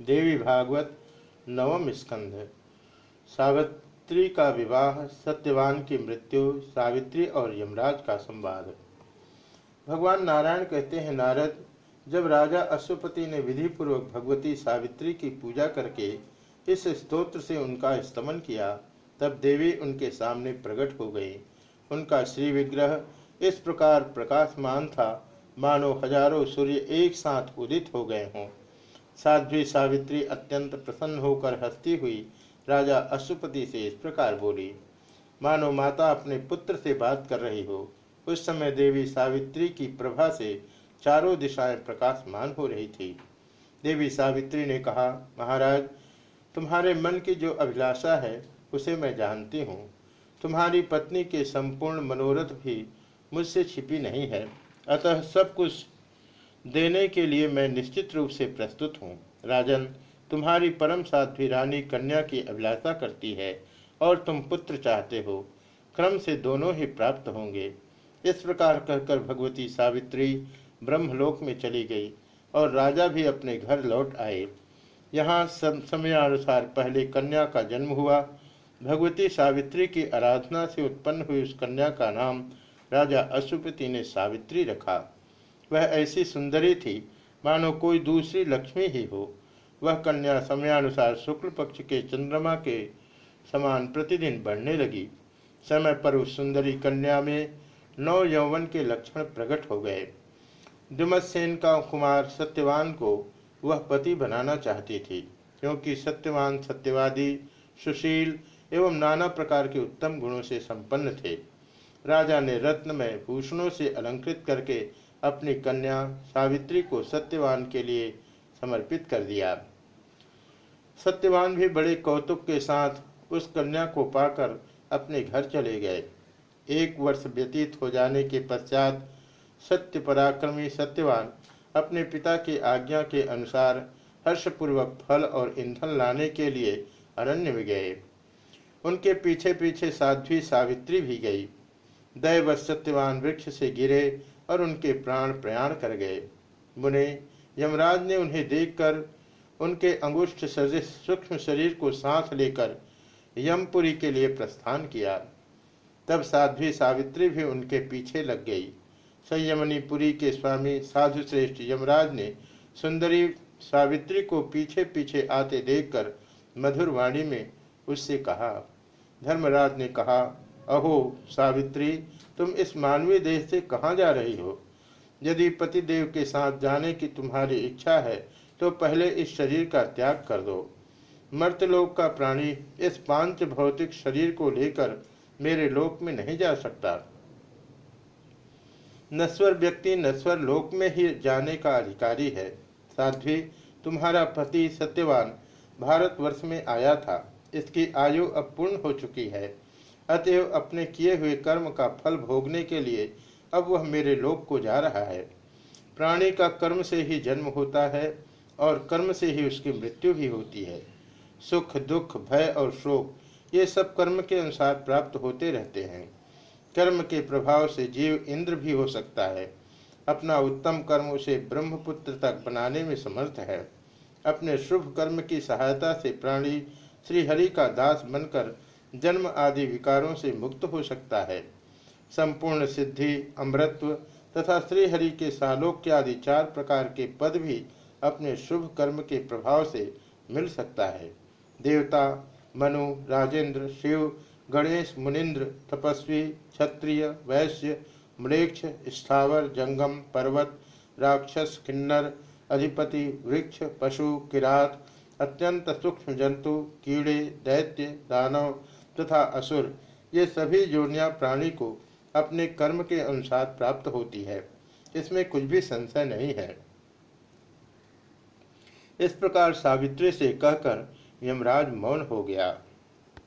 देवी भागवत नवम स्कंध। सावित्री का विवाह, सत्यवान की मृत्यु, सावित्री और यमराज का संवाद। भगवान नारायण कहते हैं, नारद, जब राजा अश्वपति ने विधि पूर्वक भगवती सावित्री की पूजा करके इस स्तोत्र से उनका स्तमन किया, तब देवी उनके सामने प्रकट हो गई। उनका श्री विग्रह इस प्रकार प्रकाशमान था, मानो हज़ारों सूर्य एक साथ उदित हो गए हों। साध्वी सावित्री अत्यंत प्रसन्न होकर हंसती हुई राजा अशुपति से इस प्रकार बोली, मानो माता अपने पुत्र से बात कर रही हो। उस समय देवी सावित्री की प्रभा से चारों दिशाएँ प्रकाशमान हो रही थी। देवी सावित्री ने कहा, महाराज, तुम्हारे मन की जो अभिलाषा है, उसे मैं जानती हूँ। तुम्हारी पत्नी के संपूर्ण मनोरथ भी मुझसे छिपी नहीं है। अतः सब कुछ देने के लिए मैं निश्चित रूप से प्रस्तुत हूँ। राजन, तुम्हारी परम साध्वी रानी कन्या की अभिलाषा करती है और तुम पुत्र चाहते हो। क्रम से दोनों ही प्राप्त होंगे। इस प्रकार कहकर भगवती सावित्री ब्रह्मलोक में चली गई और राजा भी अपने घर लौट आए। यहाँ समयानुसार पहले कन्या का जन्म हुआ। भगवती सावित्री की आराधना से उत्पन्न हुई उस कन्या का नाम राजा अशुपति ने सावित्री रखा। वह ऐसी सुंदरी थी, मानो कोई दूसरी लक्ष्मी ही हो। वह कन्या समयानुसार शुक्ल पक्ष के चंद्रमा के समान प्रतिदिन बढ़ने लगी। समय पर उस सुंदरी कन्या में नौ यौवन के लक्षण प्रकट हो गए। दुमसेन का कुमार सत्यवान को वह पति बनाना चाहती थी, क्योंकि सत्यवान सत्यवादी, सुशील एवं नाना प्रकार के उत्तम गुणों से संपन्न थे। राजा ने रत्न में भूषणों से अलंकृत करके अपनी कन्या सावित्री को सत्यवान के लिए समर्पित कर दिया। सत्यवान भी बड़े कौतुक के साथ उस कन्या को पाकर अपने घर चले गए। एक वर्ष व्यतीत हो जाने के पश्चात सत्य पराक्रमी सत्यवान अपने पिता की आज्ञा के अनुसार हर्षपूर्वक फल और ईंधन लाने के लिए अरण्य में गए। उनके पीछे पीछे साध्वी सावित्री भी गई। दैव सत्यवान वृक्ष से गिरे और उनके प्राण प्रयाण कर गए। मुने यमराज ने उन्हें देखकर उनके अंगुष्ठ सजिश सूक्ष्म शरीर को सांस लेकर यमपुरी के लिए प्रस्थान किया। तब साध्वी सावित्री भी उनके पीछे लग गई। संयमनीपुरी के स्वामी साधु श्रेष्ठ यमराज ने सुंदरी सावित्री को पीछे पीछे आते देखकर मधुर वाणी में उससे कहा, धर्मराज ने कहा अहो सावित्री, तुम इस मानवीय देह से कहाँ जा रही हो? यदि पतिदेव के साथ जाने की तुम्हारी इच्छा है तो पहले इस शरीर का त्याग कर दो। मर्तलोक का प्राणी इस पाँच भौतिक शरीर को लेकर मेरे लोक में नहीं जा सकता। नस्वर व्यक्ति नस्वर लोक में ही जाने का अधिकारी है। साध्वी, तुम्हारा पति सत्यवान, भारतवर्ष में आया था। इसकी आयु अब पूर्ण हो चुकी है। अतएव अपने किए हुए कर्म का फल भोगने के लिए अब वह मेरे लोक को जा रहा है। प्राणी का कर्म से ही जन्म होता है और कर्म से ही उसकी मृत्यु भी होती है। सुख, दुख, भय और शोक, ये सब कर्म के अनुसार प्राप्त होते रहते हैं। कर्म के प्रभाव से जीव इंद्र भी हो सकता है। अपना उत्तम कर्म उसे ब्रह्मपुत्र तक बनाने में समर्थ है। अपने शुभ कर्म की सहायता से प्राणी श्रीहरि का दास बनकर जन्म आदि विकारों से मुक्त हो सकता है। संपूर्ण सिद्धि अमृत्व तथा श्रीहरि के सालोक्य आदि चार प्रकार के पद भी अपने शुभ कर्म के प्रभाव से मिल सकता है। देवता, मनु, राजेंद्र, शिव, गणेश, मुनिंद्र, तपस्वी, क्षत्रिय, वैश्य मृक्ष स्थावर, जंगम, पर्वत, राक्षस, किन्नर, अधिपति, वृक्ष, पशु, किरात, अत्यंत सूक्ष्म जंतु, कीड़े, दैत्य, दानव तथा असुर, ये सभी योनिया प्राणी को अपने कर्म के अनुसार प्राप्त होती है। इसमें कुछ भी संशय नहीं है। इस प्रकार सावित्री से कहकर यमराज मौन हो गया।